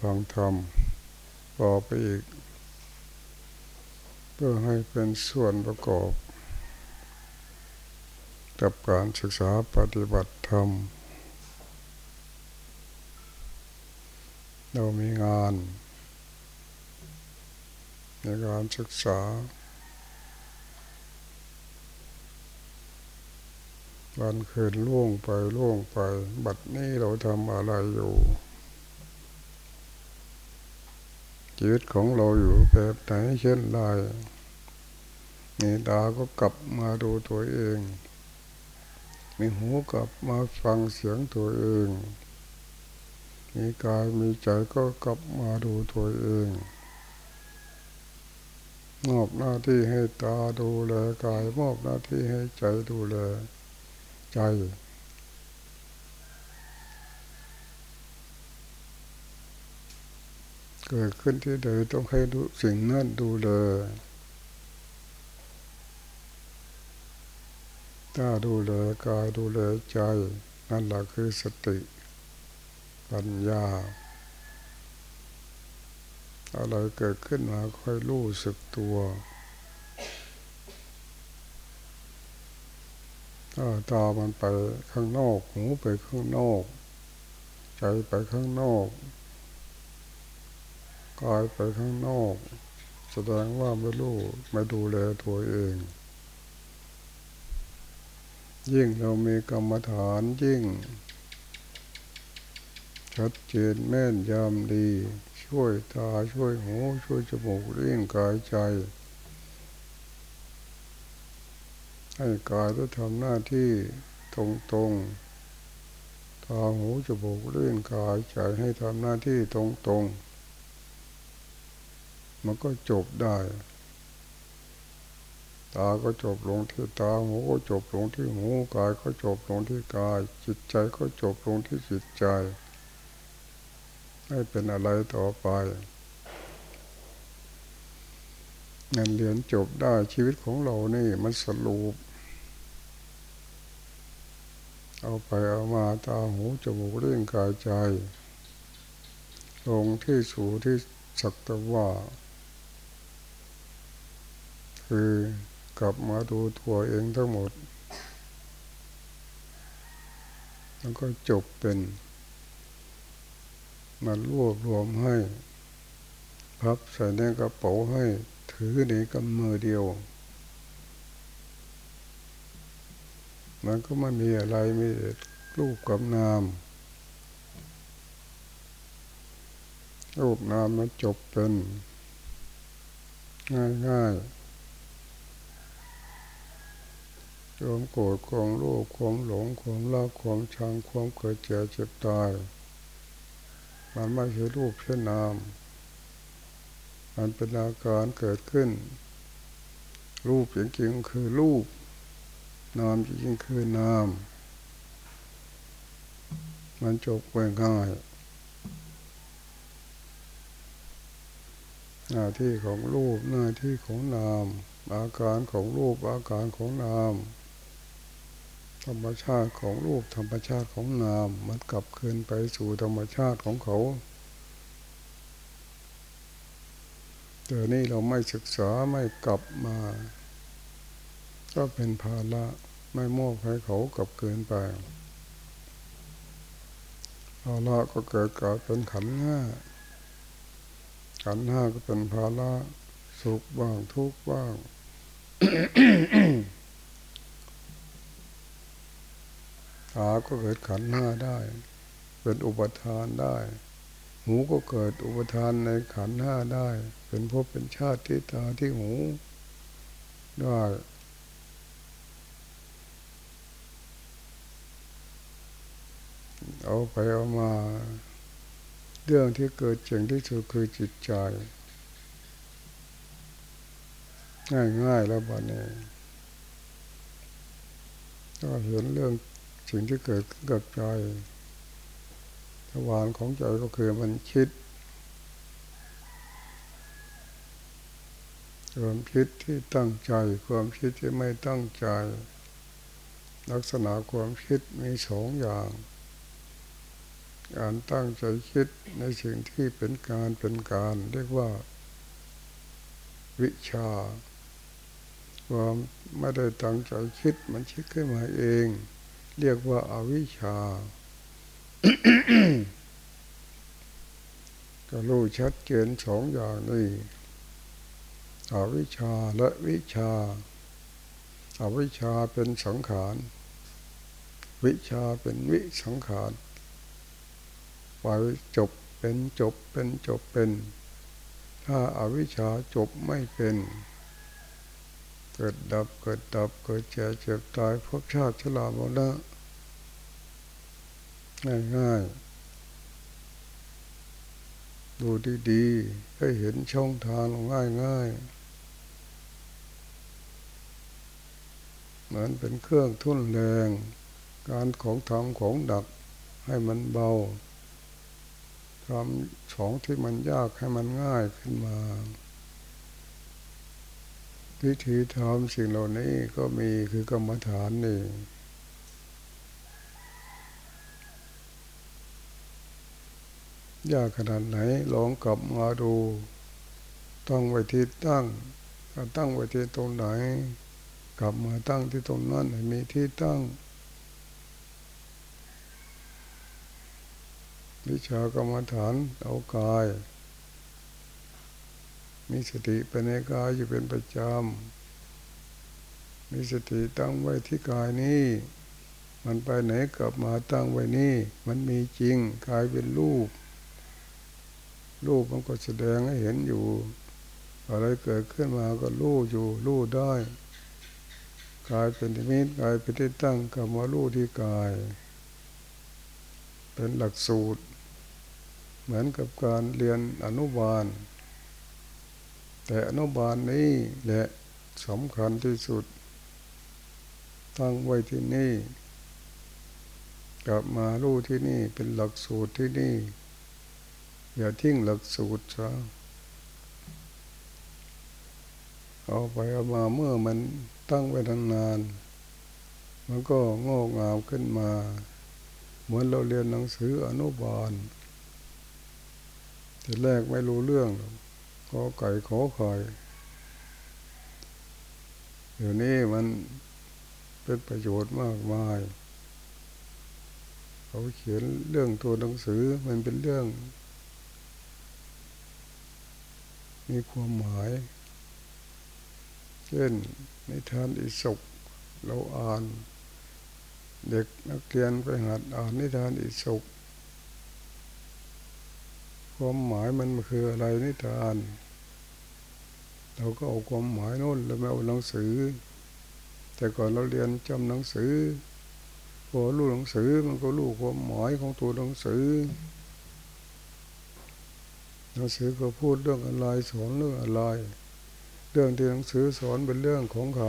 ฟังธรรมต่อไปอีก เพื่อให้เป็นส่วนประกอบ กับการศึกษาปฏิบัติธรรม เรามีงาน ในการศึกษาวันคืนล่วงไปล่วงไป บัดนี้เราทำอะไรอยู่ ชีวิตของเราอยู่แบบไหนเช่นไรมีตาก็กลับมาดูตัวเอง มีหูกลับมาฟังเสียงตัวเอง มีกายมีใจก็กลับมาดูตัวเองมอบหน้าที่ให้ตาดูแลกายมอบหน้าที่ให้ใจดูแลใจ เกิดขึ้นที่ใดต้องให้ดูสิ่งนั้นดูเลยถ้าดูแลยกายดูแลยใจ นั่นแหละคือสติ ปัญญาอะไรเกิดขึ้นมาค่อยรู้สึกตัวถ้าตามันไปข้างนอก หูไปข้างนอก ใจไปข้างนอก กายไปข้างนอก แสดงว่าไม่รู้ไม่ดูแลตัวเอง ยิ่งเรามีกรรมฐานยิ่ง ชัดเจนแม่นยำดี ช่วยตาช่วยหูช่วยจมูกลิ้นกายใจ ให้กายได้ทำหน้าที่ตรงๆตาหูจมูกลิ้นกายใจให้ทำหน้าที่ตรงๆ มันก็จบได้ ตาก็จบลงที่ตาหูก็จบลงที่หูกายก็จบลงที่กาย จิตใจก็จบลงที่จิตใจ ไม่เป็นอะไรต่อไปเงินเรียนจบได้ชีวิตของเรานี่มันสรุป เอาไปเอามาตาหูจมูกเล่นกายใจ ลงที่สูที่สักตะว่า คือกลับมาดูตัวเองทั้งหมด แล้วก็จบเป็นมันรวบรวมให้ พับใส่ในกระเป๋าให้ถือในกำมือเดียว มันก็ไม่มีอะไรไมีรูปกับนามรูปนามมันจบเป็น ง่ายๆ ความโกรธความโลภความหลงความรักความชังความเกิดเจ็บเจ็บตาย มันไม่ใช่รูปเช่นนาม มันเป็นอาการเกิดขึ้น รูปจริงๆคือรูป นามจริงๆคือนาม มันจบไปง่ายหน้าที่ของรูปหน้าที่ของนาม อาการของรูปอาการของนาม ธรรมชาติของรูปธรรมชาติของนามมันกลับคืนไปสู่ธรรมชาติของเขาแต่นี่เราไม่ศึกษาไม่กลับมา ก็เป็นภาระไม่มอบให้เขากลับคืนไปภาระก็เกิดกลายเป็นขันห้าขันห้าก็เป็นภาระสุขบ้างทุกข์บ้าง ตาก็เกิดขันห้าได้ เป็นอุปทานได้ หูก็เกิดอุปทานในขันห้าได้ เป็นพบเป็นชาติที่ตาที่หูได้เอาไปเอามา เรื่องที่เกิดเจิงที่สุดคือจิตใจ ง่ายๆแล้วบ้านี้ก็เห็นเรื่อง สิ่งที่เกิดกับใจทวารของใจก็คือมันคิดความคิดที่ตั้งใจ ความคิดที่ไม่ตั้งใจ ลักษณะความคิดมีสองอย่าง การตั้งใจคิดในสิ่งที่เป็นการเป็นการเรียกว่า วิชา ความไม่ได้ตั้งใจคิดมันคิดขึ้นมาเอง เรียกว่าอาวิชชา ก็รู้ชัดเจนสองอย่างนี้อวิชชาและวิชาอาวิชชาเป็นสังขาร วิชาเป็นวิสังขารไปจบเป็นจบเป็นจบเป็น ถ้าอาวิชชาจบไม่เป็น เกิดดับเกิดดับเกิดเจ็บเจ็บตายพบชาติชราหมดล้วง่ายง่ายดูดีๆให้เห็นช่องทางง่ายง่ายเหมือนเป็นเครื่องทุ่นแรง การของทำของดักให้มันเบาทำของที่มันยากให้มันง่ายขึ้นมา วิธีทำสิ่งเหล่านี้ก็มีคือกรรมฐานนี่ยากขนาดไหนลองกลับมาดูต้องไว้ที่ตั้งตั้งไว้ที่ตรงไหน กลับมาตั้งที่ตรงนั้นให้มีที่ตั้ง วิชากรรมฐานเอากาย มีสติเป็นในกายอยู่เป็นประจำมีสติตั้งไว้ที่กายนี้ มันไปไหนกลับมาตั้งไว้นี่ มันมีจริงกายเป็นรูป รูปมันก็แสดงให้เห็นอยู่อะไรเกิดขึ้นมาก็รู้อยู่รู้ได้กายเป็นทีมิตกายเป็นที่ตั้งกรรมารู้ที่กาย เป็นหลักสูตร เหมือนกับการเรียนอนุบาล แต่อนุบาลนี้แหละสำคัญที่สุด ตั้งไว้ที่นี่ กลับมารู้ที่นี่เป็นหลักสูตรที่นี่ อย่าทิ้งหลักสูตรซะเอาไปเอามาเมื่อมันตั้งไว้นานๆมันก็งอกงามขึ้นมา เหมือนเราเรียนหนังสืออนุบาลทีแรกไม่รู้เรื่องก็ ขอไก่ขอคอยเดี๋ยวนี้มันเป็นประโยชน์มากมาย เขาเขียนเรื่องตัวหนังสือมันเป็นเรื่อง มีความหมาย เช่นนิทานอิศกเราอ่าน เด็กนักเรียนไปหัดอ่านนิทานอิศกความหมายมันคืออะไรนิทาน เราก็เอาความหมายโน้นแล้วไม่เอาหนังสือ แต่ก่อนเราเรียนจำหนังสือพอรู้หนังสือมันก็รู้ความหมายของตัวหนังสือหนังสือก็พูดเรื่องอะไรสอนเรื่องอะไร เรื่องที่หนังสือสอนเป็นเรื่องของใคร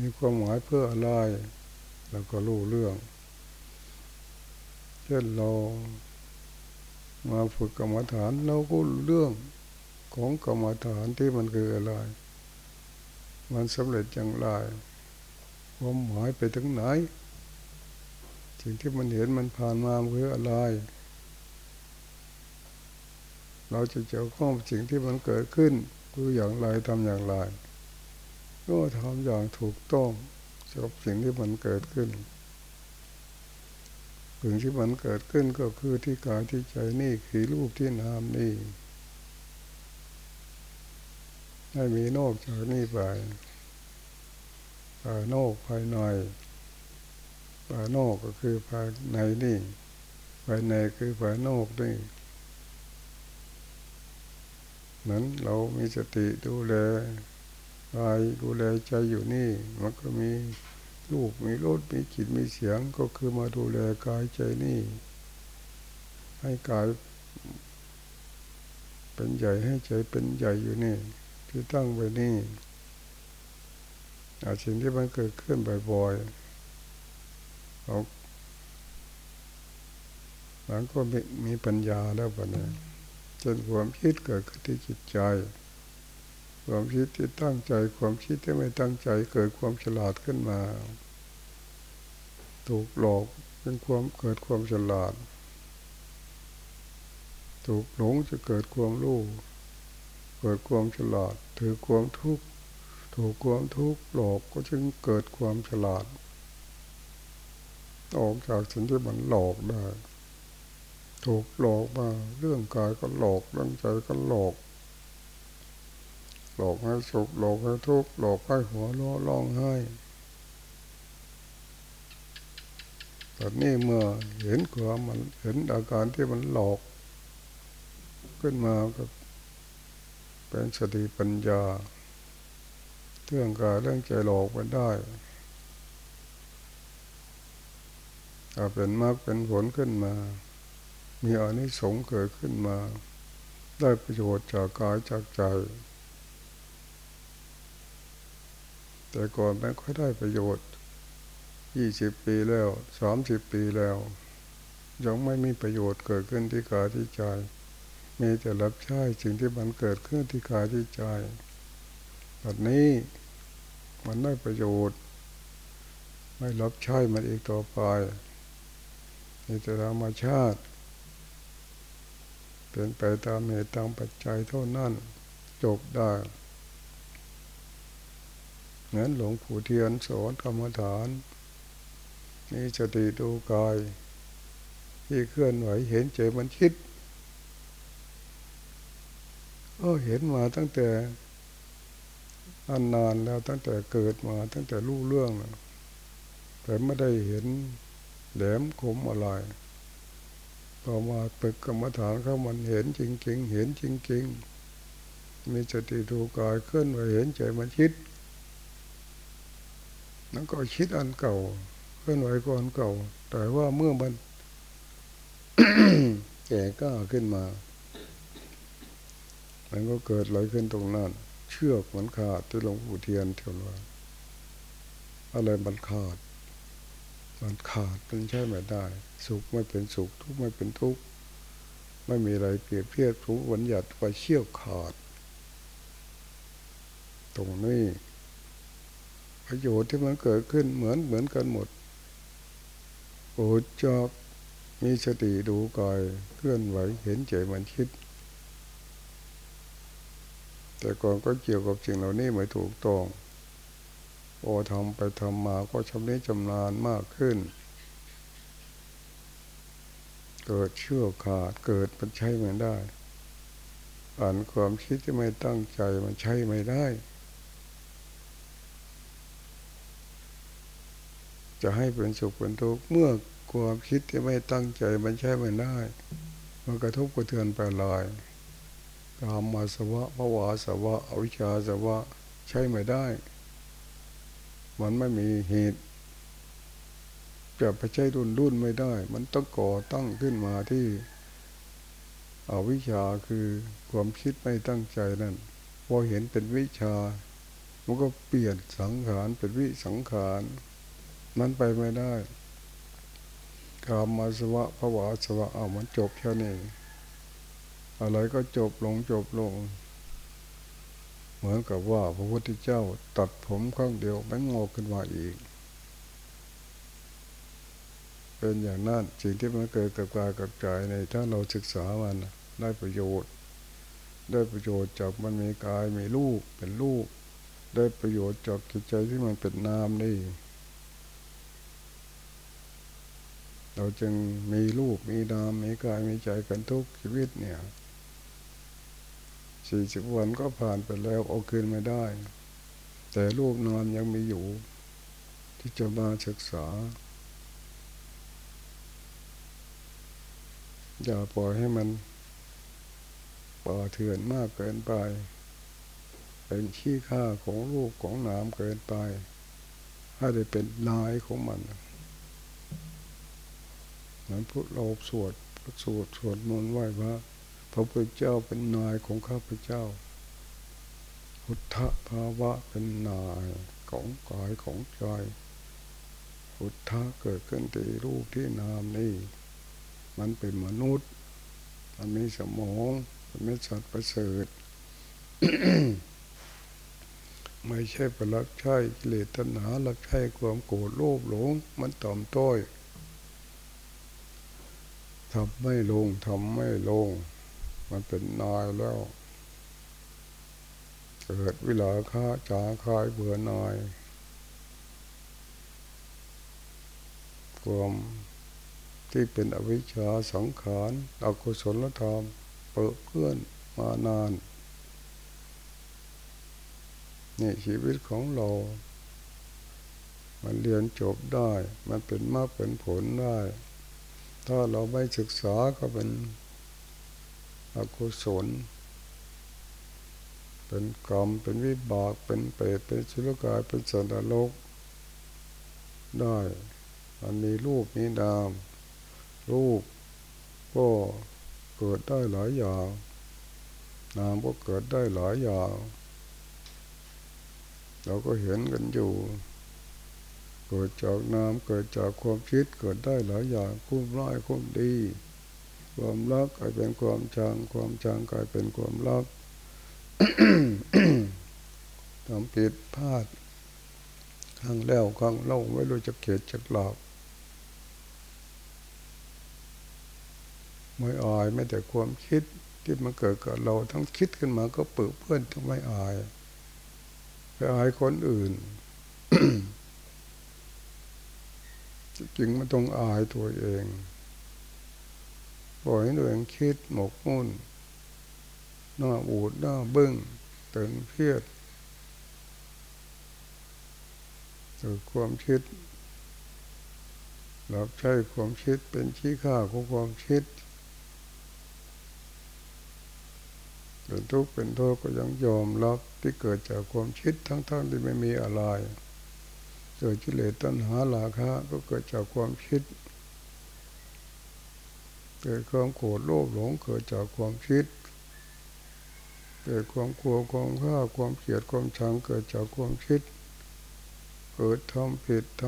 มีความหมายเพื่ออะไรเราก็รู้เรื่อง เช่นเรา มาฝึกกรรมฐานเราก็เรื่องของกรรมฐานที่มันคืออะไร มันสำเร็จอย่างไรความหมายไปถึงไหน สิ่งที่มันเห็นมันผ่านมาคืออะไร เราจะเจอข้องสิ่งที่มันเกิดขึ้นคืออย่างไรทำอย่างไร ก็ทำอย่างถูกต้องกับสิ่งที่มันเกิดขึ้น สิ่งที่มันเกิดขึ้นก็คือที่กายที่ใจนี่คือรูปที่นามนี่ไม่มีนอกจากนี่ไปภายนอกภายในภายนอกก็คือภายในนี่ภายในคือภายนอกนี่เหมือนเรามีสติดูแลกายดูแลใจอยู่นี่ มันก็มี รูปมีรสมีกลิ่นมีเสียงก็คือมาดูแลกายใจนี่ ให้กายเป็นใหญ่ให้ใจเป็นใหญ่อยู่นี่ ที่ตั้งไว้นี่อาสิ่งที่มันเกิดขึ้นบ่อยๆเราหลังก็มีมีปัญญาแล้วปะเนี่ยจนความคิดเกิดขึ้นที่จิตใจ ความคิดที่ตั้งใจ ความคิดที่ไม่ตั้งใจ เกิดความฉลาดขึ้นมา ถูกหลอกเป็นความเกิดความฉลาด ถูกหลงจะเกิดความรู้เกิดความฉลาด ถือความทุกข์ถูกความทุกข์หลอกก็จึงเกิดความฉลาด ออกจากสิ่งที่มันหลอกได้ ถูกหลอกมาเรื่องกายก็หลอกเรื่องใจก็หลอก หลอกให้สุขหลอกให้ทุกข์หลอกให้หัวล้อร้องไห้แต่นี่เมื่อเห็นความมันเห็นอาการที่มันหลอก ขึ้นมาก็เป็นสติปัญญา เรื่องกายเรื่องใจหลอกมันได้ถ้าเป็นมากเป็นผลขึ้นมา มีอนิสงส์เกิดขึ้นมา ได้ประโยชน์จากกายจากใจ แต่ก่อนไม่ค่อยได้ประโยชน์ยี่สิบปีแล้วสามสิบปีแล้ว ยังไม่มีประโยชน์เกิดขึ้นที่กายที่ใจมีแต่รับใช้สิ่งที่มันเกิดขึ้นที่กายที่ใจแบบนี้มันได้ประโยชน์ ไม่รับใช้มันอีกต่อไปนี่จะธรรมชาติเป็นไปตามเหตุตามปัจจัยเท่านั้น จบได้ เหมือนหลวงปู่เทียนสอนกรรมฐานนี่สติดูกาย ที่เคลื่อนไหวเห็นใจมันคิดก็เห็นมาตั้งแต่อันนานแล้วตั้งแต่เกิดมาตั้งแต่รู้เรื่องแต่ไม่ได้เห็นแหลมคมอะไรพอมาปึกกรรมฐานเขามันเห็นจริง ๆ เห็นจริง ๆ มีสติดูกายเคลื่อนไหวเห็นใจมันคิด นั่นก็คิดอันเก่าเคลื่อนไหวก่อนเก่า แต่ว่าเมื่อมันแก่ก้าขึ้นมา มันก็เกิดอะไรขึ้นตรงนั้น เชือกมันขาดที่หลวงปู่เทียนเท่านั้นอะไรมันขาด มันขาดมันใช่ไม่ได้ สุขไม่เป็นสุข ทุกข์ไม่เป็นทุกข์ไม่มีอะไรเปรียบเทียบทุกวันหยัดไปเชี่ยวขาด ตรงนี้ ประโยชน์ที่มันเกิดขึ้นเหมือนเหมือนกันหมดโอ้จอบมีสติดูกายเคลื่อนไหวเห็นใจมันคิด แต่ก่อนก็เกี่ยวกับสิ่งเหล่านี้ไม่ถูกต้องโอทำไปทำมาก็ชำนิชำนาญมากขึ้น เกิดเชื่อขาดเกิดมันใช้ไม่ได้ อ่านความคิดที่ไม่ตั้งใจมันใช้ไม่ได้ จะให้เป็นสุขเป็นทุกข์เมื่อความคิดที่ไม่ตั้งใจมันใช้ไม่ได้มันกระทบกระเทือนไปลอยกามมาสวะภาวาสวะอวิชชาสวะใช้ไม่ได้ มันไม่มีเหตุจะไปใช้ดุนดุนไม่ได้ มันต้องก่อตั้งขึ้นมาที่อวิชชาคือความคิดไม่ตั้งใจนั่นพอเห็นเป็นวิชา มันก็เปลี่ยนสังขารเป็นวิสังขาร มันไปไม่ได้กามมาสวะภาวาสวะเอามันจบแค่นี้อะไรก็จบลงจบลง เหมือนกับว่าพระพุทธเจ้าตัดผมข้างเดียวไม่งอกขึ้นมาอีก เป็นอย่างนั้นสิ่งที่มันเกิดกับกายกับใจในถ้าเราศึกษามันได้ประโยชน์ ได้ประโยชน์จากมันมีกายมีลูกเป็นลูกได้ประโยชน์จากจิตใจที่มันเป็นนามนี่ เราจึงมีลูกมีนามมีกายมีใจกันทุกชีวิตเนี่ยสี่สิบวันก็ผ่านไปแล้วเอาคืนไม่ได้ แต่รูปนอนยังมีอยู่ ที่จะมาศึกษา อย่าปล่อยให้มันป่าเถื่อนมากเกินไป เป็นขี้ข้าของลูกของน้ำเกินไป ให้ได้เป็นนายของมัน เหมือนพุทธเราสวดสวดสวดมนต์ไหว้พระพระพุทธเจ้าเป็นนายของข้าพเจ้า พุทธภาวะเป็นนายของกายของใจพุทธะเกิดขึ้นที่รูปที่นามนี่ มันเป็นมนุษย์ มันมีสมอง มันมีสัตว์ประเสริฐไม่ใช่ไปรับใช้กิเลสตัณหารับใช้ความโกรธโลภหลง มันต่อมต้อย ทำไม่ลงทำไม่ลง มันเป็นนายแล้ว เกิดวิลาค่าจาคายเบื่อนายความที่เป็นอวิชชาสังขารอกุศลธรรมเปิดเพื่อนมานานนี่ชีวิตของเรา มันเรียนจบได้ มันเป็นมากเป็นผลได้ ถ้าเราไม่ศึกษาก็เป็นอกุศล เป็นกรรม เป็นวิบาก เป็นเปรตเป็นสุรกาย เป็นสัตว์นรกได้ มันมีรูปมีนาม รูปก็เกิดได้หลายอย่าง นามก็เกิดได้หลายอย่าง เราก็เห็นกันอยู่ เกิดจากน้ำเกิดจากความคิดเกิดได้หลายอย่างคุ้มร้ายคุ้มดี ความรักกลายเป็นความชังความชังกลายเป็นความรักทำผิดพลาดข้างแล้วข้างเล่าไม่รู้จะเกียดจะหลอกไม่อายไม่แต่ความคิดที่มันเกิดกับเราทั้งคิดขึ้นมาก็เปื้อเพื่อนทั้งไม่อายไปอายคนอื่น จริงมันต้องอายตัวเองปล่อยให้ตัวเองคิดหมกมุ่นหน้าบูดหน้าบึ้งตึงเพียดตือความคิดรับใช้ความคิดเป็นชี้ค่าของความคิดเป็นทุกข์เป็นโทษก็ยังยอมรับที่เกิดจากความคิดทั้งๆทที่ไม่มีอะไร เกิดกิเลสตัณหาลาคะก็เกิดจากความคิด เกิดความโกรธโลภหลงเกิดจากความคิด เกิดความกลัวความฆ่าความเกลียดความชังเกิดจากความคิด เกิดทำผิดท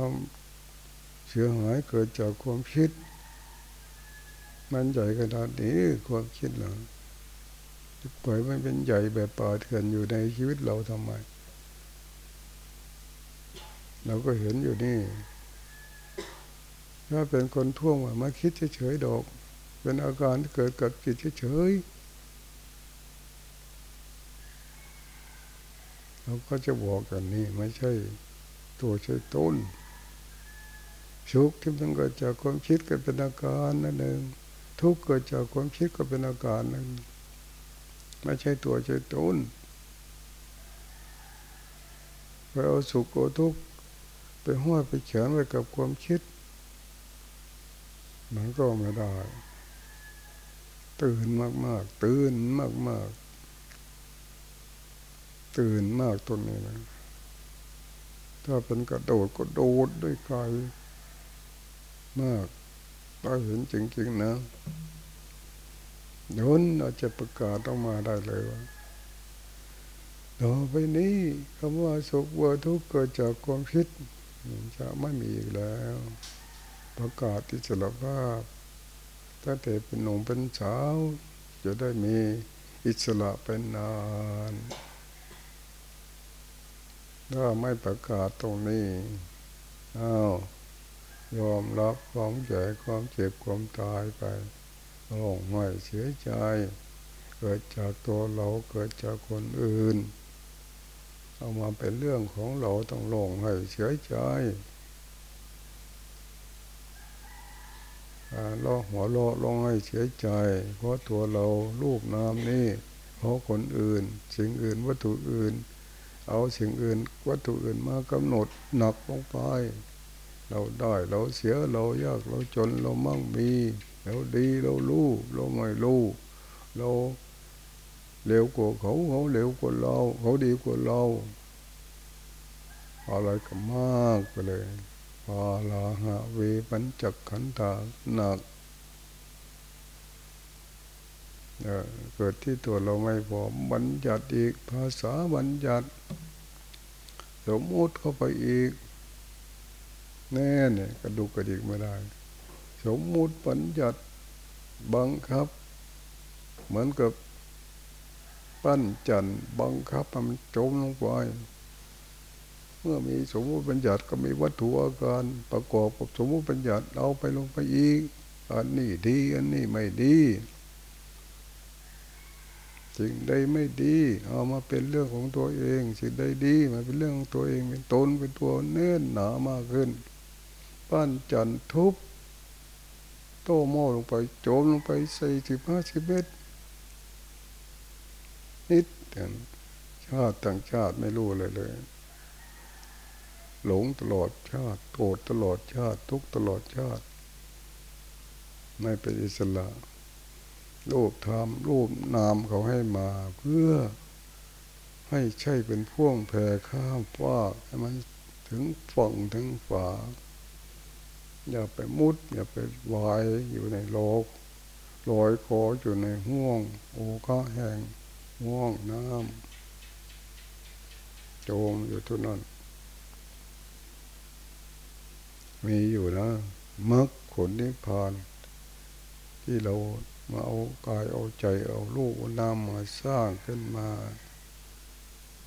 ำเสียหายเกิดจากความคิด มันใหญ่ขนาดนี้ความคิดเหรอปล่อยมันเป็นใหญ่แบบป่าเถื่อนอยู่ในชีวิตเราทำไม เราก็เห็นอยู่นี่ ถ้าเป็นคนท่วงว่ามาคิดเฉยๆดอก เป็นอาการเกิดกับจิตเฉยๆเราก็จะบอกกันนี่ไม่ใช่ตัวใช่ต้นชุกที่มันเกิดจากความคิดก็เป็นอาการนั่นเองทุกเกิดจากความคิดก็เป็นอาการนั่นไม่ใช่ตัวใช่ตนไปเอาสุขเอาทุกข์ ไปห้อยไปเขียนไว้กับความคิด มันก็ไม่ได้ ตื่นมาก ๆ ตื่นมาก ๆ ตื่นมากตรงนี้นะถ้าเป็นกระโดดก็โดดด้วยกายมากถ้าเห็นจริง ๆ นะโดนเราจะประกาศต้องมาได้เลยว่าต่อไปนี้คำว่าสุขว่าทุกข์เกิดจากความคิด จะไม่มีอีกแล้ว ประกาศที่สารภาพถ้าแต่เป็นหนุ่มเป็นสาว จะได้มีอิสระเป็นนานถ้าไม่ประกาศตรงนี้อ้าวยอมรับความแก่ความเจ็บความตายไปร้องไห้เสียใจ เกิดจากตัวเราเกิดจากคนอื่น เอามาเป็นเรื่องของเราต้องร้องไห้เสียใจร้อหัวเราะร้องไห้เสียใจ เพราะตัวเราลูกน้ำนี่เพราะคนอื่น สิ่งอื่นวัตถุอื่น เอาสิ่งอื่นวัตถุอื่นมากำหนดหนักลงไป เราได้เราเสียเรายากเราจนเรามั่งมี เราดีเรารู้เราไม่รู้เรา เร็วกว่าเขาเขาเร็วกว่าเรา เขาดีกว่าเราอะไรก็มากไปเลยพาลาหะเวปัญจักขันธาหนักเกิดที่ตัวเราไม่พอบัญญัติอีกภาษาบัญญัติสมมติเข้าไปอีก แน่เนี่ยกระดูกกระดิกไม่ได้ สมมุติปัญญัติบังคับ เหมือนกับ ปั้นจันบังคับมันจมลงไปเมื่อมีสมมุติปัญญัติก็มีวัตถุอาการประกอบกับสมมุติปัญญัติเอาไปลงไปอีก อันนี้ดี อันนี้ไม่ดีสิ่งใดไม่ดีเอามาเป็นเรื่องของตัวเองสิ่งใดดีมาเป็นเรื่องของตัวเองเป็นตนเป็นตัวเนื่นหนามากขึ้น ปั้นจันทุบโตโม่ลงไปโจมลงไปใส่สิบห้าสิบเมตร นิดเดียวชาติต่างชาติไม่รู้เลยเลย หลงตลอดชาติโกรธตลอดชาติ ทุกตลอดชาติ ไม่เป็นอิสระรูปธรรมรูปนามเขาให้มาเพื่อให้ใช่เป็นพ่วงแผ่ข้ามว่าให้มันถึงฝั่งถึงฝาอย่าไปมุด อย่าไปวายอยู่ในโลกลอยคออยู่ในห่วง โอก้าแห่ง ห่วงน้ำโจมอยู่ทุกนั้นมีอยู่นะมักผลนิพพาน ที่เรามาเอากายเอาใจเอาลูกนามมาสร้างขึ้นมา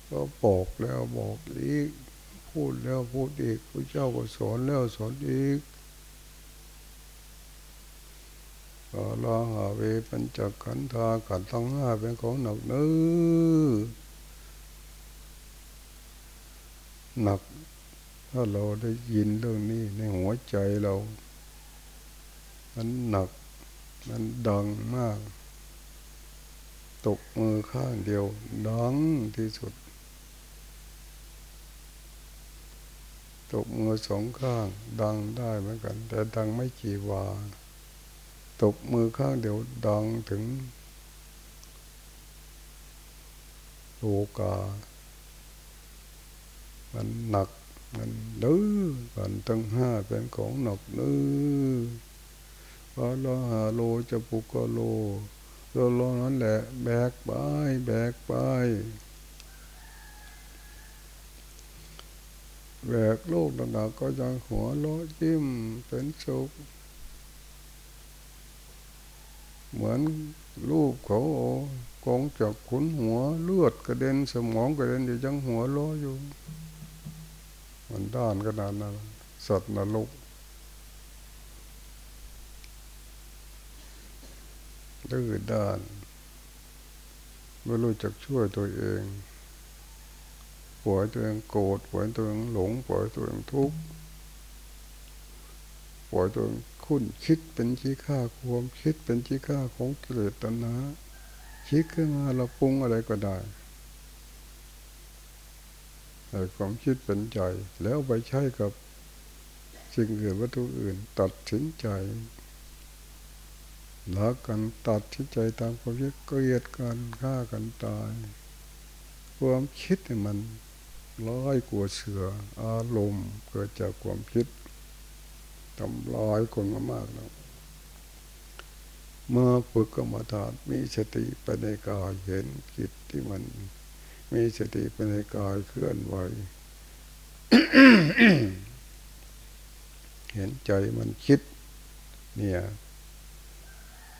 ก็บอกแล้วบอกอีก พูดแล้วพูดอีกพระเจ้าก็สอนแล้วสอนอีก กาลาหาเวปัญจขันธาขันธ์ห้าเป็นของหนักเนื้อหนักถ้าเราได้ยินเรื่องนี้ในหัวใจเรา มันหนัก มันดังมาก ตกมือข้างเดียว ดังที่สุด ตกมือสองข้าง ดังได้เหมือนกัน แต่ดังไม่กี่วา ตกมือข้างเดียวดังถึงโลกา มันหนัก มันดื้อกันตั้งห้าเป็นของหนักดื้อวาลหาโลจะปุกโลโลโลนั่นแหละ แบกไป แบกไป แบกโลกต่างๆก็ยังหัวโลยิ้มเป็นสุข เหมือนลูกเขากองจากขุนหัวเลือดกระเด็นสมองกระเด็นอยู่จังหัวล้ออยู่ มันด้านขนาดนั้นสัตว์นรกดื้อด้านไม่รู้จักช่วยตัวเองปล่อยตัวเองโกรธปล่อยตัวเองหลงปล่อยตัวเองทุกข์ปล่อยตัวเอง คุ้นคิดเป็นชี้ค่าความคิดเป็นชี้ค่าของกิเลสตัณหาคิดขึ้นมาเราปรุงอะไรก็ได้แต่ความคิดเป็นใจ แล้วไปใช้กับสิ่งอื่นวัตถุอื่น ตัดสินใจลักกันตัดสินใจตามความคิดเกลียดกันฆ่ากันตาย ความคิดมันร้อยกว่าเสืออารมณ์เกิดจากความคิด ทำลายคนมามากแล้วเมื่อฝึกกรรมฐานมีสติไปในกายเห็นจิตที่มัน มีสติไปในกายเคลื่อนไหวเห็นใจมันคิด เนี่ย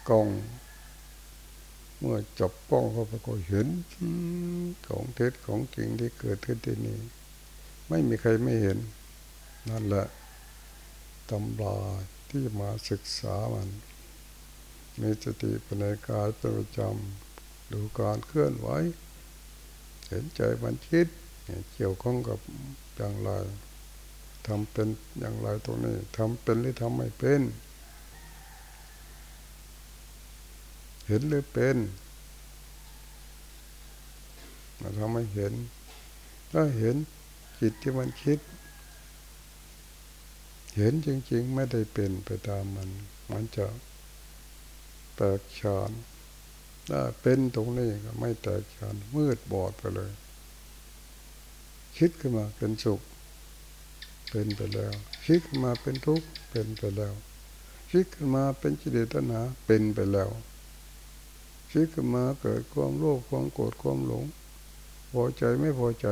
กล้อง เมื่อจับกล้องเข้าไปก็เห็นของเท็จของจริงที่เกิดขึ้นที่นี่ไม่มีใครไม่เห็น นั่นแหละ ตำราที่มาศึกษามัน มีสติปัญญาเป็นประจำดูการเคลื่อนไหวเห็นใจมันคิดเกี่ยวข้องกับอย่างไรทำเป็นอย่างไรตรงนี้ทำเป็นหรือทำไม่เป็น เห็นหรือเป็นมาทำให้เห็นถ้าเห็นจิตที่มันคิด เห็นจริง ๆ ไม่ได้เป็นไปตามมัน มันจะแตกฉานถ้าเป็นตรงนี้ก็ไม่แตกฉานมืดบอดไปเลย คิดขึ้นมาเป็นสุข เป็นไปแล้ว คิดมาเป็นทุกข์เป็นไปแล้ว คิดขึ้นมาเป็นจิตตนาเป็นไปแล้วคิดขึ้นมาเกิดความโลภความโกรธความหลงพอใจไม่พอใจ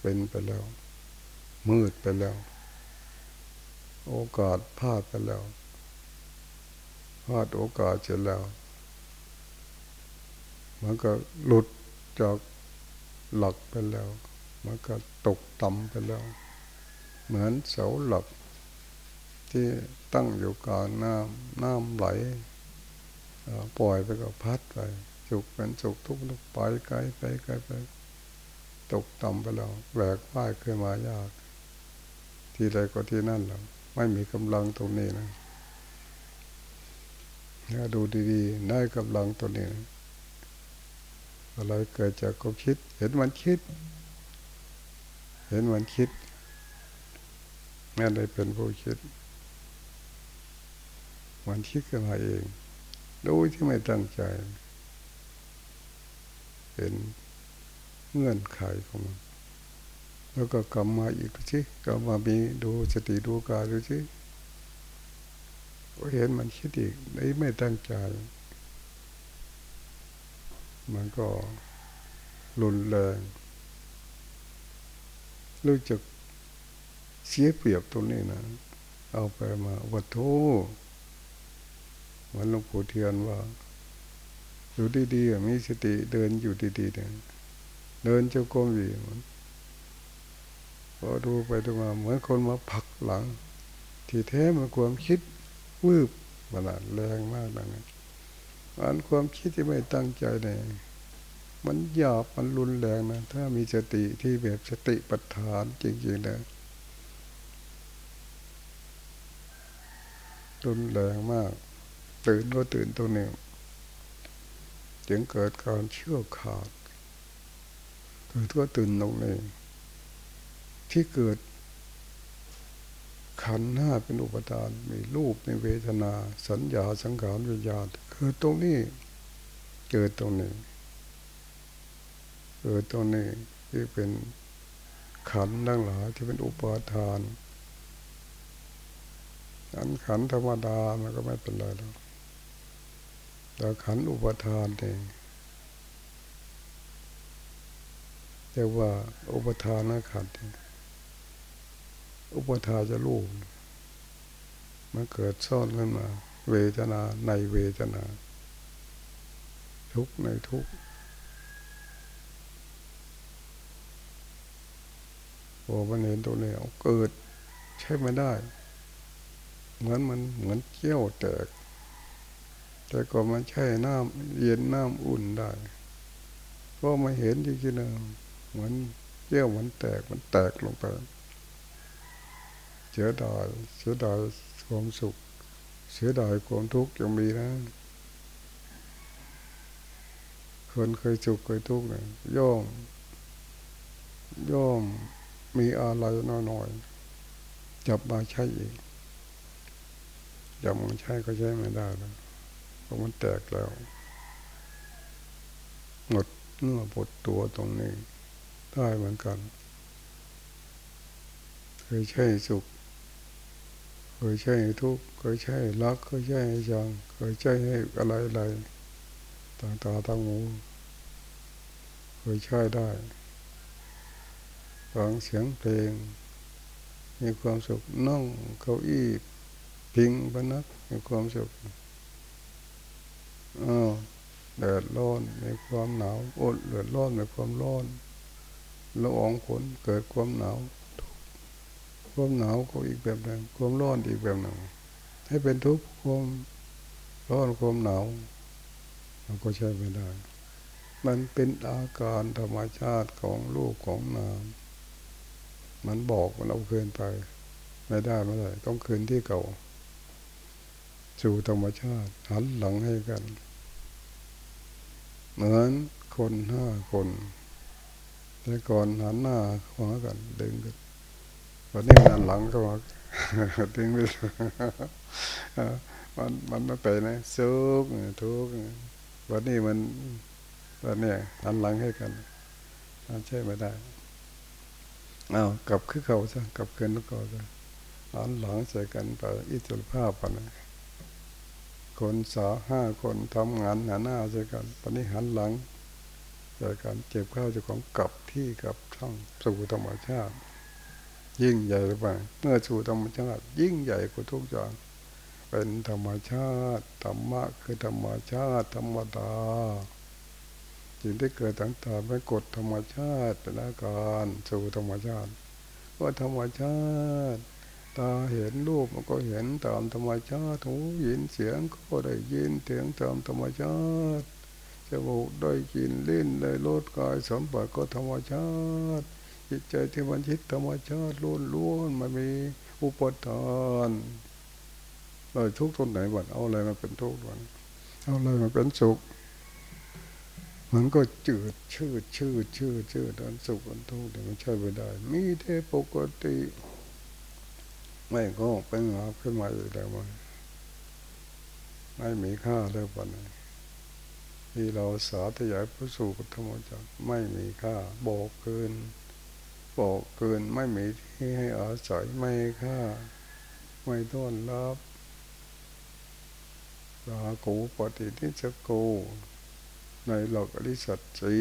เป็นไปแล้ว มืดไปแล้ว โอกาสพลาดไปแล้วพลาดโอกาสเสร็จแล้ว มันก็หลุดจากหลักไปแล้ว มันก็ตกต่ำไปแล้ว เหมือนเสาหลัก ที่ตั้งอยู่กลางน้ำน้ำไหลปล่อยไปก็พัดไปสุขเป็นสุขทุกข์ทุกไปไกลไปไกลไป ตกต่ำไปแล้วแหวกว่ายขึ้นมายาก ที่ใดก็ที่นั่นแล้ว ไม่มีกำลังตรงนี้นะถ้าดูดีๆ ได้กำลังตัวนี้นะอะไรเกิดจากความคิด เห็นมันคิด เห็นมันคิดแม่ได้เป็นผู้คิด มันคิดขึ้นมาเองดยที่ไม่ตั้งใจเป็นเงื่อนไขของมัน แล้วก็กลับมาอีกสิกลับมามีดูสติดูกายดูสิเห็นมันคิดอีกไม่ไม่ตั้งใจ มันก็รุนแรงรู้จักเสียเปรียบตรงนี้นะ เอาไปมาวัตถุมันหลวงปู่เทียนว่า อยู่ดีๆมีสติเดินอยู่ดีๆเนี่ยเดินเจ้ากรมอยู่มัน พอดูไปดูมาเหมือนคนมาผักหลัง ที่แท้มันความคิดวืบมันแรงมากนะอันความคิดที่ไม่ตั้งใจเนี่ยมันหยาบมันรุนแรงนะถ้ามีสติที่แบบสติปัฏฐานจริงๆนะรุนแรงมาก ตื่นก็ตื่นตัวหนึ่งจึงเกิดการเชื่อขาดเกิดก็ตื่นตรงนี้ ที่เกิด ขันห้าเป็นอุปทาน มีรูปมีเวทนา สัญญาสังขารวิญญาณคือตรงนี้เกิดตรงนี้เกิดตรงนี้ที่เป็นขันทั้งหลายที่เป็นอุปทานขันขันธรรมดามันก็ไม่เป็นไรหรอกแต่ขันอุปทานเองเรียกว่าอุปทานนะขัน อุปทานจะรู้มันเกิดซ่อนขึ้นมา เวทนาในเวทนา ทุกในทุกพอมันเห็นตัวเนี้เอาเกิดใช่ไม่ได้ เหมือนมันเหมือนเกี้ยวแตก แต่ก็มันใช่น้ำเย็นน้ำอุ่นได้ ก็มาเห็นจริงๆนะเหมือนเกี้ยวมันแตกมันแตกลงไป สียดาย เสียดายความสุข เสียดายความทุกข์ยังมีนะคนเคยสุขเคยทุกข์เนี่ยย่อม ย่อมมีอะไรน้อยๆจับมาใช้อีกจับมาใช้ก็ใช้ไม่ได้แล้วเพราะมันแตกแล้ว หมดเนื้อปวดตัวตรงนี้ ได้เหมือนกัน เคยใช้สุข เคยใช้ทุกเคยใช้รักเคยใช้ชังเคยใช้ให้อะไรอะไรต่างตาต่างหูเคยใช้ได้ฟังเสียงเพลง มีความสุขนั่งเก้าอี้พิงพนักมีความสุขอ้าวแดดร้อนมีความหนาวอดเดือดร้อนมีความร้อนละอองฝนเกิดความหนาว ความหนาวก็อีกแบบหนึ่งความร้อนอีกแบบหนึ่ง ให้เป็นทุกข์ความร้อนความหนาวมันก็ใช่ไม่ได้ มันเป็นอาการธรรมชาติของลูกของนามมันบอกมันเอาคืนไป ไม่ได้ไม่ได้ต้องคืนที่เก่า สู่ธรรมชาติ หันหลังให้กัน เหมือนคนห้าคนแต่ก่อนหันหน้าขวากันดึงกัน วันนี้หันหลังก็มาดึงไปมันมันไม่ไปนะซุกทุกวันนี้มันวันนี้หันหลังให้กันใช่ไม่ได้เอากลับขึ้นเขาซะกลับเกินนก่อนซะหันหลังใส่กันไปอิสรภาพปนะคนสาห้าคนทำงานหน้าหน้าใส่กันตอนนี้หันหลังใส่กันเจ็บข้าวจ้าของกลับที่กับช่องสู่ธรรมชาติ ยิ่งใหญ่ไปเมื่อสู่ธรรมชาติ ยิ่งใหญ่กว่าทุกอย่าง เป็นธรรมชาติธรรมะคือธรรมชาติธรรมดาจสิ่งที่เกิดต่างๆเป็นกฎธรรมชาติเป็นอาการสู่ธรรมชาติว่าธรรมชาติ ตาเห็นรูปมันก็เห็นตามธรรมชาติหูยินเสียงก็ได้ยินเสียงตามธรรมชาติจมูกได้กินลิ้นได้รสกายสัมผัสก็ธรรมชาติ จิตใจที่มันคิดธรรมชาติล้วนล้วนมันมีอุปทานเราทุกข์ตรงไหนบ้างเอาอะไรมาเป็นทุกข์บ้างเอาอะไรมาเป็นสุขมันก็จืดชืดชืดชืดชืดตอนสุขตอนทุกข์เนี่ยมันใช่ไม่ได้ มีเทปกติ ไม่ก็ไปหาขึ้นมาอีกแล้วมันไม่มีค่าแล้วปะนี่ยที่เราสาธยายพระสูตรธรรมจักไม่มีค่าบอกเกิน บอกเกินไม่มีที่ให้อาศัยไม่ค่า ไม่ต้อนรับลากูปฏิทิสกูในหลักอริสัตจี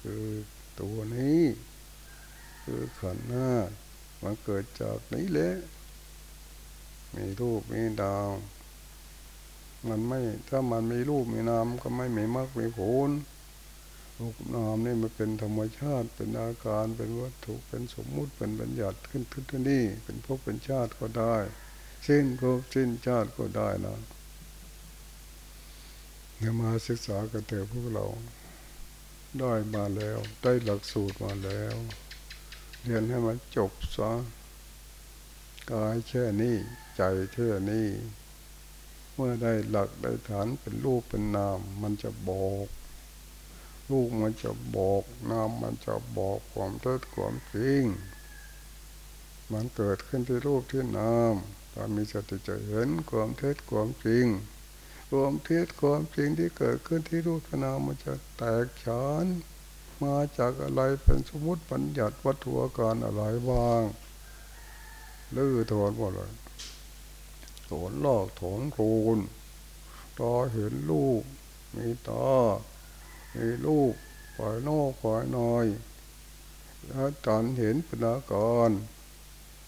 คือตัวนี้ คือขันธ์หน้ามันเกิดจากนี้แหละมีรูปมีดาว มันไม่ถ้ามันมีรูปมีนามก็ไม่มีมรรคมีผล รูปนามนี่มันเป็นธรรมชาติ เป็นอาการ เป็นวัตถุ เป็นสมมุติ เป็นบัญญัติขึ้นทุกที่นี่ เป็นภพเป็นชาติก็ได้ สิ้นภพสิ้นชาติก็ได้นะเนี่ยมาศึกษากันเถอะพวกเรา ได้มาแล้ว ได้หลักสูตรมาแล้ว เรียนให้มันจบซะกายแค่นี้ ใจแค่นี้ เมื่อได้หลักได้ฐานเป็นรูปเป็นนาม มันจะบอก รูปมันจะบอกนามมันจะบอกความเท็จความจริง มันเกิดขึ้นที่รูปที่นามถ้ามีสติจะเห็นความเท็จความจริงความเท็จความจริงที่เกิดขึ้นที่รูปนามมันจะแตกฉานมาจากอะไรเป็นสมมติปัญญัติวัตถุอาการอะไรบ้างลื้อถอนหมดเลยถอนลอกถอนโคนตาเห็นลูกมีตา มีลูกฝ่ายนอกฝ่ายน้อยแล้วจันเห็นปัญการ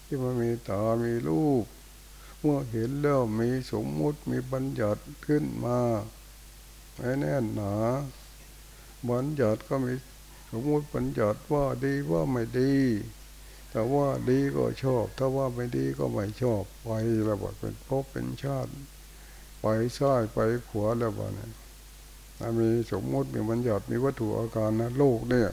ที่มันมีตา มีลูกเมื่อเห็นแล้วมีสมมุติมีบัญญัติขึ้นมาแน่นหนาบัญญัติก็มีสมมุติบัญญัติว่าดีว่าไม่ดี แต่ว่าดีก็ชอบ ถ้าว่าไม่ดีก็ไม่ชอบไประบาดเป็นภพเป็นชาติ ไปซ้ายไปขวาแล้วบ้านี่ย มีสมมติมีบัญญัติมีวัตถุอาการนะโลกเนี่ย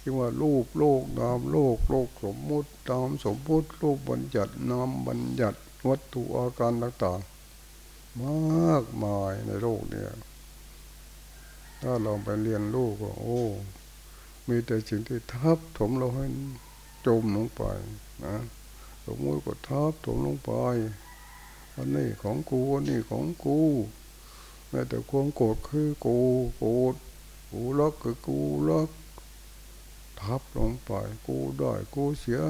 ที่ว่ารูปโลกนามโลกโลกสมมุติตามสมมุติรูปบัญญัตินามบัญญัติวัตถุอาการต่างๆ มากมายในโลกเนี่ย ถ้าเราไปเรียนรู้ก็โอ้ มีแต่สิ่งที่ทับถมเราให้จมลงไปนะสมมติก็ทับถมลงไปอันนี้ของกูอันนี้ของกู แม้แต่ความโกรธคือกูโกรธกูรักคือกูรักทับลงไปกูด้กูเสีย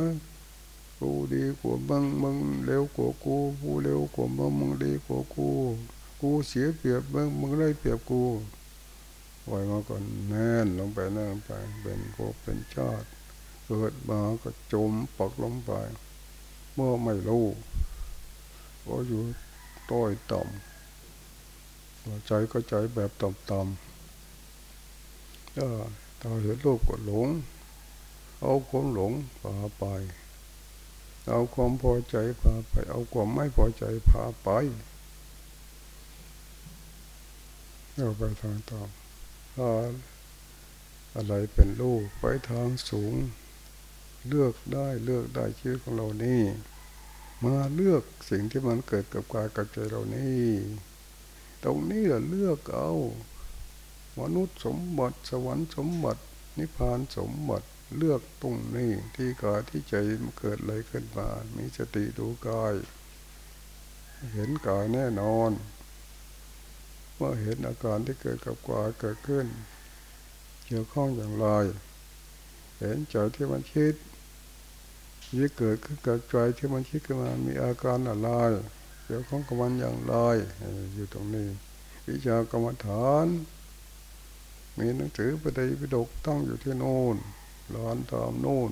กูดีกว่ามึงมึงเร็วกว่ากูกูเร็วกว่ามึงมึงดีกว่ากูกูเสียเปรียบมึงมึงได้เปรียบกูปล่อยมาก่อนแน่นลงไปแน่นไปเป็นภพเป็นชาติเกิดมาก็จมปักลงไป เมื่อไม่รู้ก็อยู่ต้อยต่ำ ใจก็ใจแบบต่ำๆก็ตาเห็นโลกก็หลง เอาความหลงพาไป เอาความพอใจพาไป เอาความไม่พอใจพาไปเอาไปทางต่ำถ้าอะไรเป็นลูกไปทางสูง เลือกได้เลือกได้ชีวิตของเรานี่มาเลือกสิ่งที่มันเกิดกับกายกับใจเรานี่ ตรงนี้แหละเลือกเอา มนุษย์สมบัติ สวรรค์สมบัติ นิพพานสมบัติเลือกตรงนี้ที่กายที่ใจมันเกิดอะไรขึ้นมา มีสติดูกาย เห็นกายแน่นอนเมื่อเห็นอาการที่เกิดกับกายเกิดขึ้น เกี่ยวข้องอย่างไร เห็นใจที่มันคิดยี่เกิดขึ้นกับใจที่มันคิดขึ้นมามีอาการอะไร กี่ยวข้องกับมันอย่างไรอยู่ตรงนี้ วิชากรรมฐาน มีหนังสือปฏิปิฎกตั้งอยู่ที่โน่นลอนตามโน่น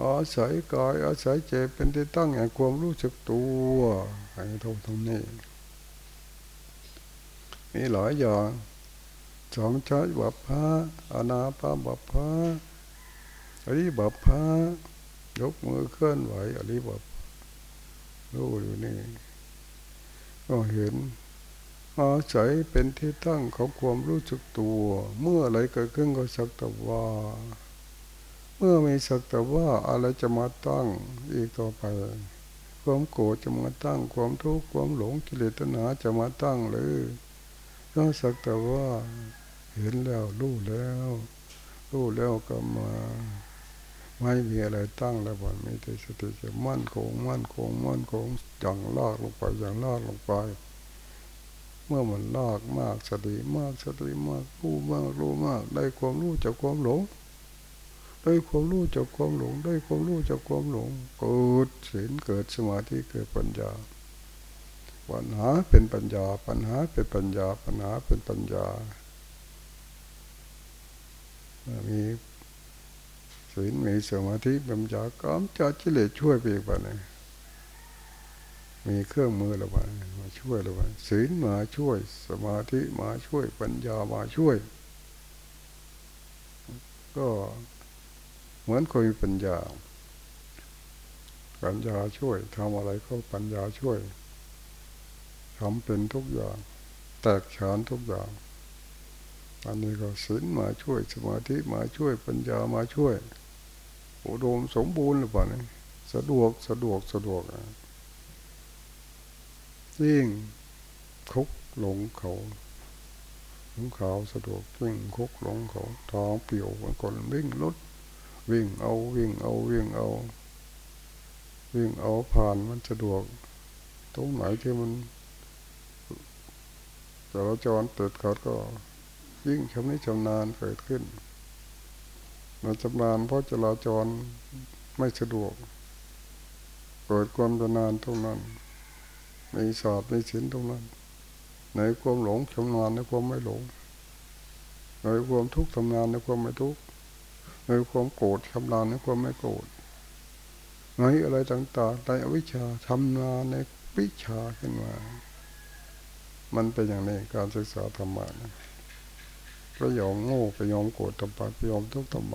อาศัยกายอาศัยเจเป็นที่ตั้งแห่งความรู้สึกตัวให้ทุกตรงนี้ มีหลายอย่างสองชาติบัพพะอนาปาบัพพะอริบัพพะยกมือเคลื่อนไหวอริบัพ รู้อยู่นี่ก็เห็นอาศัยเป็นที่ตั้งของความรู้สึกตัว เมื่ออะไรเกิดขึ้นก็สักแต่ว่า เมื่อมีสักแต่ว่าอะไรจะมาตั้งอีกต่อไป ความโกรธจะมาตั้ง ความทุกข์ความหลงกิเลสตัณหาจะมาตั้งเลยก็สักแต่ว่า เห็นแล้วรู้แล้วรู้แล้วก็มา ไม่มีอะไรตั้งแล้วบ่มีแต่สติจะมั่นคงมั่นคงมั่นคงอย่างลากลงไปอย่างลากลงไป เมื่อมันลากมากสติมากสติมากรู้มากรู้มาก ได้ความรู้จากความหลงได้ความรู้จากความหลง ได้ความรู้จากความหลง เกิดศีลเกิดสมาธิเกิดปัญญา ปัญหาเป็นปัญญา ปัญหาเป็นปัญญา ปัญหาเป็นปัญญา มี ศีลมีสมาธิปัญญากรรมจะจิเลช่วยไปอีกวันงมีเครื่องมือแล้ววันมาช่วยแล้ววันศีลมาช่วย สมาธิมาช่วยปัญญามาช่วย ก็เหมือนคนมีปัญญา ปัญญาช่วยทำอะไรก็ปัญญาช่วยทำเป็นทุกอย่างแตกฉานทุกอย่างอันนี้ก็ศีลมาช่วยสมาธิมาช่วยปัญญามาช่วย อุดมสมบูรณ์หรือเปล่านี่สะดวกสะดวกสะดวกยิ่งคุกหลงเขาหลงเขาสะดวกวิ่งคุกหลงเขาท้องเปี่ยวบางคนวิ่งรถวิ่งเอาวิ่งเอาวิ่งเอา วิ่งเอาผ่านมันสะดวก ตรงไหนที่มันจราจรติดขัดก็ยิ่งชำนิชำนาญเกิดขึ้น เราชำนาญเพราะจราจรไม่สะดวกเปิดความชำนาญตรงนั้นในศาสตร์ในศิลตรงนั้น ในความหลงชำนาญในความไม่หลง ในความทุกข์ชำนาญในความไม่ทุกข์ ในความโกรธชำนาญในความไม่โกรธ ในอะไรต่างๆในอวิชชาทำนาในวิชาขึ้นมา มันเป็นอย่างนี้การศึกษาธรรมะนะ ก็ยอมโง่ไปยอมโกรธทำไปไปยอมทุกข์ทำไม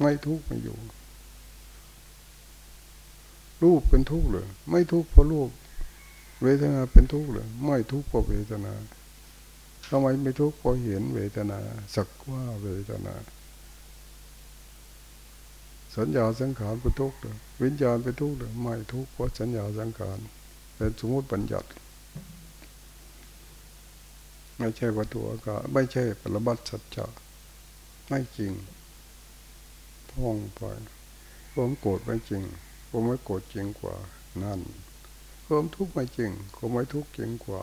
ไม่ทุกข์ไม่อยู่ รูปเป็นทุกข์เลยไม่ทุกข์เพราะรูป เวทนาเป็นทุกข์เลยไม่ทุกข์เพราะเวทนาทำไมไม่ทุกข์เพราะเห็นเวทนาสักว่าเวทนา สัญญาสังขารเป็นทุกข์เลยวิญญาณเป็นทุกข์เลยไม่ทุกข์เพราะสัญญาสังขารเป็นสมมติปัญญัติ ไม่ใช่วัตถุอากาศไม่ใช่ปรมัตสัจจะไม่จริงพองไปความโกรธไม่จริงความไม่โกรธจริงกว่า นั่นความทุกข์ไม่จริงความไม่ทุกข์จริงกว่า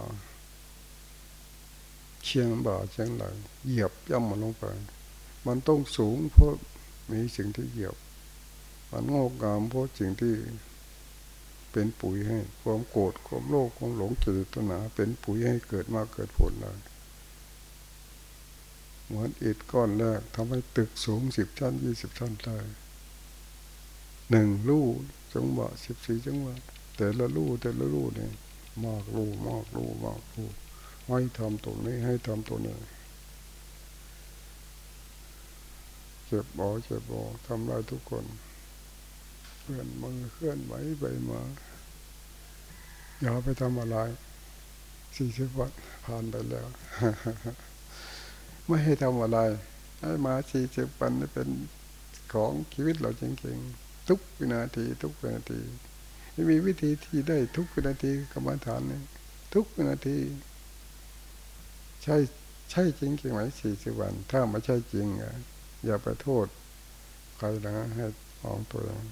เชียงบ่าเชียงหลังเหยียบย่ำมันลงไป มันต้องสูงเพราะมีสิ่งที่เหยียบ มันงอกงามเพราะสิ่งที่ เป็นปุ๋ยให้ ความโกรธความโลภความหลงจิตตนาเป็นปุ๋ยให้เกิดมาเกิดผลได้เหมือนอิฐก้อนแรกทำให้ตึกสูงสิบชั้นยี่สิบชั้นได้หนึ่งลู่จังหวะสิบสี่จังหวะแต่ละลู่แต่ละลู่เนี่ยมากลู่มากลู่มากลู่ให้ทำตรงนี้ให้ทำตรงนี้เจ็บบ่เจ็บบ่ทำได้ทุกคน เคลื่อนมือเคลื่อนไหวไปมา อย่าไปทำอะไรสี่สิบวันผ่านไปแล้ว ไม่ให้ทำอะไร ให้มาสี่สิบวันนี่เป็นของชีวิตเราจริงๆ ทุกวินาที ทุกวินาทีไม่มีวิธีที่ได้ทุกวินาทีกรรมฐานนี่ทุกวินาที ใช่ใช่จริงจริงไหมสี่สิบวัน ถ้าไม่ใช่จริงอย่าไปโทษใครนะให้มองตัวเอง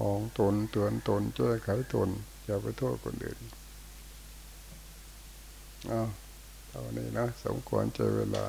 มองตนเตือนตนแก้ไขตนอย่าไปโทษคนอื่นอ้าวตอนนี้นะ สมควรใจเวลา